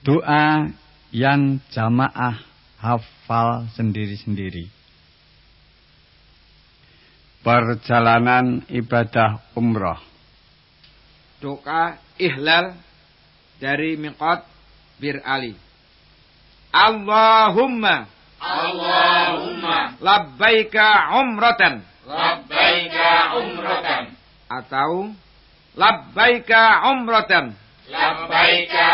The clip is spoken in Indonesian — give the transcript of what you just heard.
Doa yang jamaah hafal sendiri-sendiri. Perjalanan ibadah umroh. Doa ihlal dari miqat Bir Ali. Allahumma Allahumma labbaika umratan labbaika umratan atau labbaika umratan labbaika